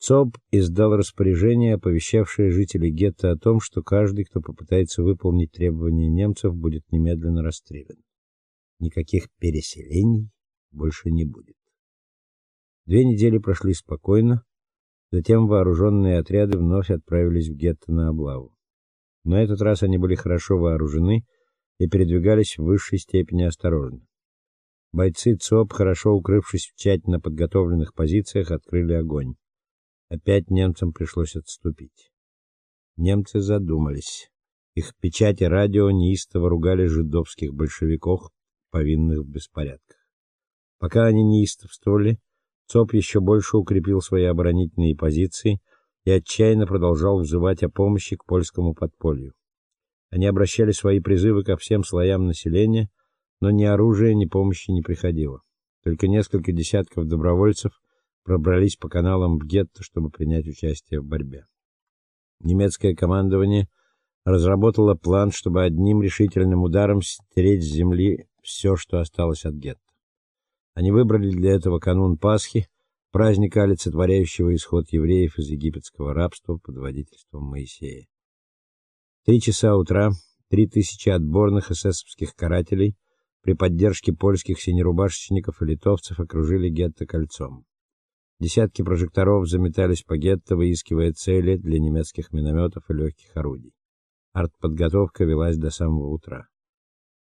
ЦОП издал распоряжение, оповещавшее жителей гетто о том, что каждый, кто попытается выполнить требования немцев, будет немедленно расстрелян. Никаких переселений больше не будет. Две недели прошли спокойно, затем вооруженные отряды вновь отправились в гетто на облаву. На этот раз они были хорошо вооружены и передвигались в высшей степени осторожно. Бойцы ЦОП, хорошо укрывшись в тщательно подготовленных позициях, открыли огонь. Опять немцам пришлось отступить. Немцы задумались. Их печати радио неистово ругали жидовских большевиков, повинных в беспорядках. Пока они неистовствовали, ЦОП еще больше укрепил свои оборонительные позиции и отчаянно продолжал взывать о помощи к польскому подполью. Они обращали свои призывы ко всем слоям населения, но ни оружия, ни помощи не приходило. Только несколько десятков добровольцев пробрались по каналам в гетто, чтобы принять участие в борьбе. Немецкое командование разработало план, чтобы одним решительным ударом стереть с земли все, что осталось от гетто. Они выбрали для этого канун Пасхи, праздника, олицетворяющего исход евреев из египетского рабства под водительством Моисея. Три часа утра три тысячи отборных эсэсовских карателей при поддержке польских синерубашечников и литовцев окружили гетто кольцом. Десятки прожекторов заметались по гетто, выискивая цели для немецких минометов и легких орудий. Артподготовка велась до самого утра.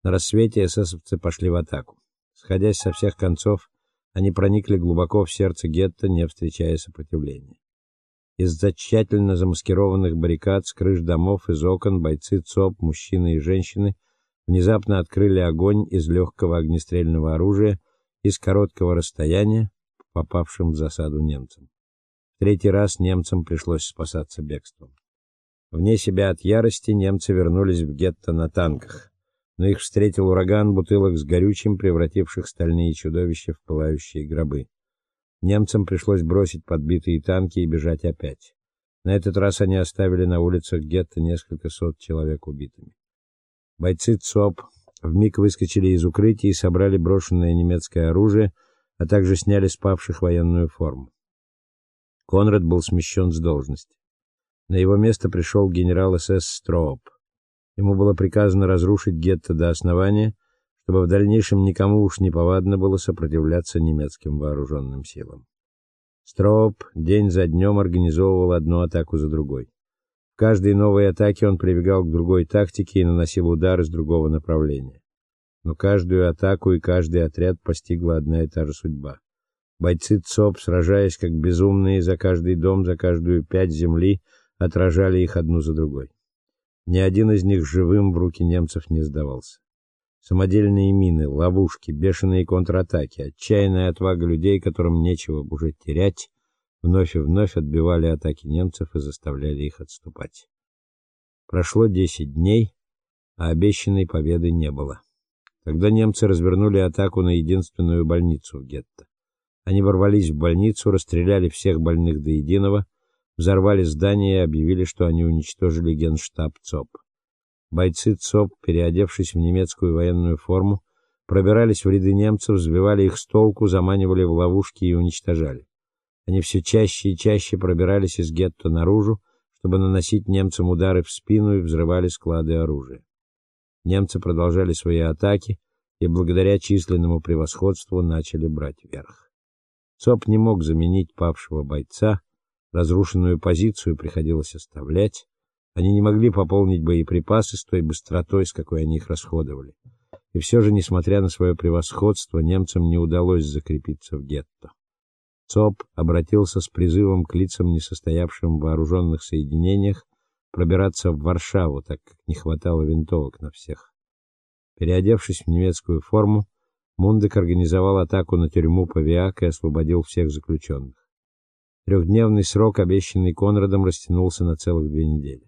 На рассвете эсэсовцы пошли в атаку. Сходясь со всех концов, они проникли глубоко в сердце гетто, не встречая сопротивления. Из-за тщательно замаскированных баррикад с крыш домов, из окон бойцы ЦОП, мужчины и женщины, внезапно открыли огонь из легкого огнестрельного оружия из короткого расстояния, попавшим в засаду немцам. В третий раз немцам пришлось спасаться бегством. Вне себя от ярости немцы вернулись в гетто на танках, но их встретил ураган бутылок с горючим, превративших стальные чудовища в пылающие гробы. Немцам пришлось бросить подбитые танки и бежать опять. На этот раз они оставили на улицах гетто несколько сот человек убитыми. Бойцы ЦОП вмиг выскочили из укрытий и собрали брошенное немецкое оружие, а также сняли с павших военную форму. Конрад был смещен с должности. На его место пришел генерал СС Строуп. Ему было приказано разрушить гетто до основания, чтобы в дальнейшем никому уж не повадно было сопротивляться немецким вооруженным силам. Строуп день за днем организовывал одну атаку за другой. В каждой новой атаке он прибегал к другой тактике и наносил удары с другого направления но каждую атаку и каждый отряд постигла одна и та же судьба. Бойцы ЦОП, сражаясь как безумные за каждый дом, за каждую пять земли, отражали их одну за другой. Ни один из них живым в руки немцев не сдавался. Самодельные мины, ловушки, бешеные контратаки, отчаянная отвага людей, которым нечего уже терять, вновь и вновь отбивали атаки немцев и заставляли их отступать. Прошло десять дней, а обещанной победы не было. Тогда немцы развернули атаку на единственную больницу в гетто. Они ворвались в больницу, расстреляли всех больных до единого, взорвали здание и объявили, что они уничтожили генштаб ЦОП. Бойцы ЦОП, переодевшись в немецкую военную форму, пробирались в ряды немцев, сбивали их с толку, заманивали в ловушки и уничтожали. Они все чаще и чаще пробирались из гетто наружу, чтобы наносить немцам удары в спину и взрывали склады оружия. Немцы продолжали свои атаки и благодаря численному превосходству начали брать верх. ЦОП не мог заменить павшего бойца, разрушенную позицию приходилось оставлять. Они не могли пополнить боеприпасы с той быстротой, с какой они их расходовали. И все же, несмотря на свое превосходство, немцам не удалось закрепиться в гетто. ЦОП обратился с призывом к лицам, несостоявшим в вооруженных соединениях, пробираться в Варшаву, так как не хватало винтовок на всех. Переодевшись в немецкую форму, Мундек организовал атаку на тюрьму Павиак и освободил всех заключенных. Трехдневный срок, обещанный Конрадом, растянулся на целых две недели.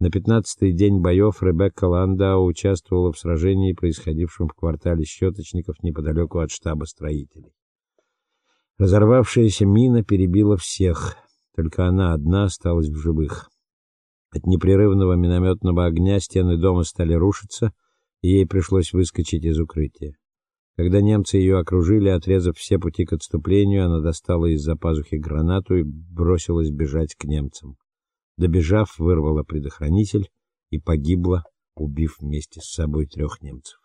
На пятнадцатый день боев Ребекка Ландау участвовала в сражении, происходившем в квартале Щеточников неподалеку от штаба строителей. Разорвавшаяся мина перебила всех, только она одна осталась в живых. От непрерывного минометного огня стены дома стали рушиться, и ей пришлось выскочить из укрытия. Когда немцы ее окружили, отрезав все пути к отступлению, она достала из-за пазухи гранату и бросилась бежать к немцам. Добежав, вырвала предохранитель и погибла, убив вместе с собой трех немцев.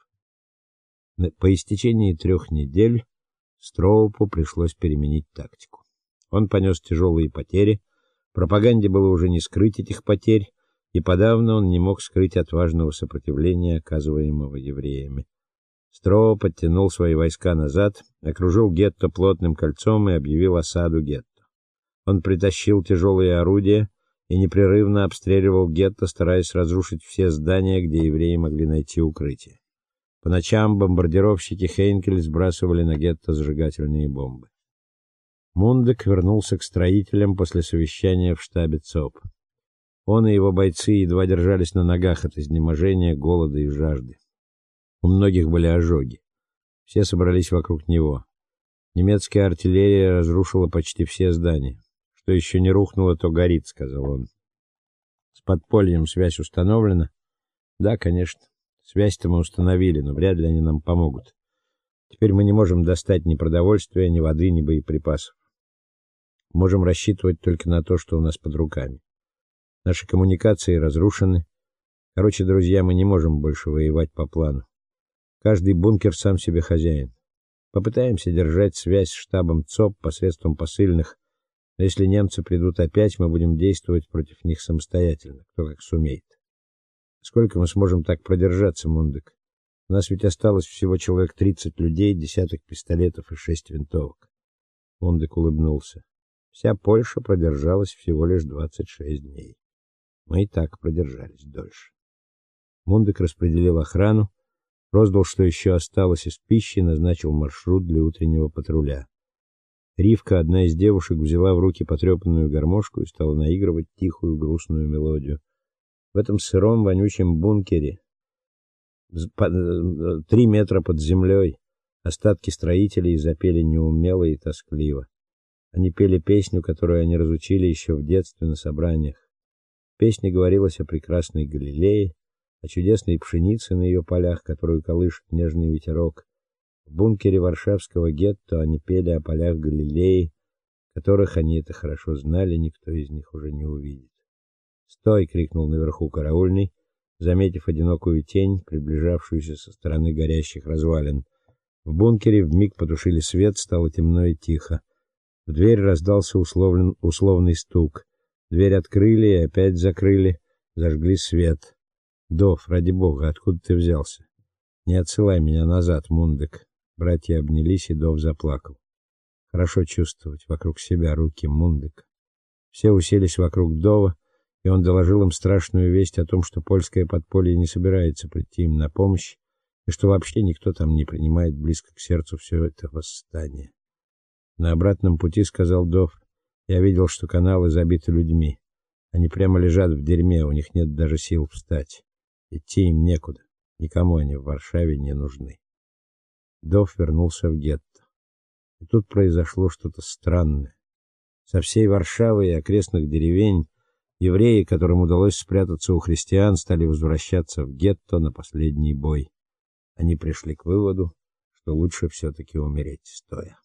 По истечении трех недель Строупу пришлось переменить тактику. Он понес тяжелые потери, пропаганде было уже не скрыть этих потерь, и подавно он не мог скрыть отважного сопротивления, оказываемого евреями. Строу подтянул свои войска назад, окружил гетто плотным кольцом и объявил осаду гетто. Он притащил тяжелые орудия и непрерывно обстреливал гетто, стараясь разрушить все здания, где евреи могли найти укрытие. По ночам бомбардировщики Хейнкель сбрасывали на гетто зажигательные бомбы. Мундек вернулся к строителям после совещания в штабе ЦОП. Он и его бойцы едва держались на ногах от изнеможения, голода и жажды. У многих были ожоги. Все собрались вокруг него. Немецкая артиллерия разрушила почти все здания. Что еще не рухнуло, то горит, сказал он. С подпольем связь установлена? Да, конечно. Связь-то мы установили, но вряд ли они нам помогут. Теперь мы не можем достать ни продовольствия, ни воды, ни боеприпасов. Можем рассчитывать только на то, что у нас под руками. Наши коммуникации разрушены. Короче, друзья, мы не можем больше воевать по плану. Каждый бункер сам себе хозяин. Попытаемся держать связь с штабом ЦОП посредством посыльных. Но если немцы придут опять, мы будем действовать против них самостоятельно, кто как сумеет. Сколько мы сможем так продержаться, Мундек? У нас ведь осталось всего человек 30 людей, десяток пистолетов и шесть винтовок. Мундек улыбнулся. Вся Польша продержалась всего лишь 26 дней. Мы и так продержались дольше. Мундек распределил охрану, Роздал, что еще осталось из пищи, назначил маршрут для утреннего патруля. Ривка, одна из девушек, взяла в руки потрепанную гармошку и стала наигрывать тихую грустную мелодию. В этом сыром вонючем бункере, три метра под землей, остатки строителей запели неумело и тоскливо. Они пели песню, которую они разучили еще в детстве на собраниях. В песне говорилось о прекрасной Галилее, о чудесной пшенице на ее полях, которую колышет нежный ветерок. В бункере Варшавского гетто они пели о полях Галилеи, которых они это хорошо знали, никто из них уже не увидит. "Стой!" крикнул наверху караульный, заметив одинокую тень, приближавшуюся со стороны горящих развалин. В бункере вмиг потушили свет, стало темно и тихо. В дверь раздался условлен, условный стук. Дверь открыли и опять закрыли, зажгли свет. Дов, ради бога, откуда ты взялся? Не отсылай меня назад, Мундек. Братья обнялись, и Дов заплакал. Хорошо чувствовать вокруг себя руки Мундек. Все уселись вокруг Дова, и он доложил им страшную весть о том, что польское подполье не собирается прийти им на помощь, и что вообще никто там не принимает близко к сердцу все это восстание. На обратном пути сказал Дов: "Я видел, что каналы забиты людьми. Они прямо лежат в дерьме, у них нет даже сил встать. Идти им некуда. Никому они в Варшаве не нужны. Дов вернулся в гетто. И тут произошло что-то странное. Со всей Варшавы и окрестных деревень евреи, которым удалось спрятаться у христиан, стали возвращаться в гетто на последний бой. Они пришли к выводу, что лучше все таки умереть стоя.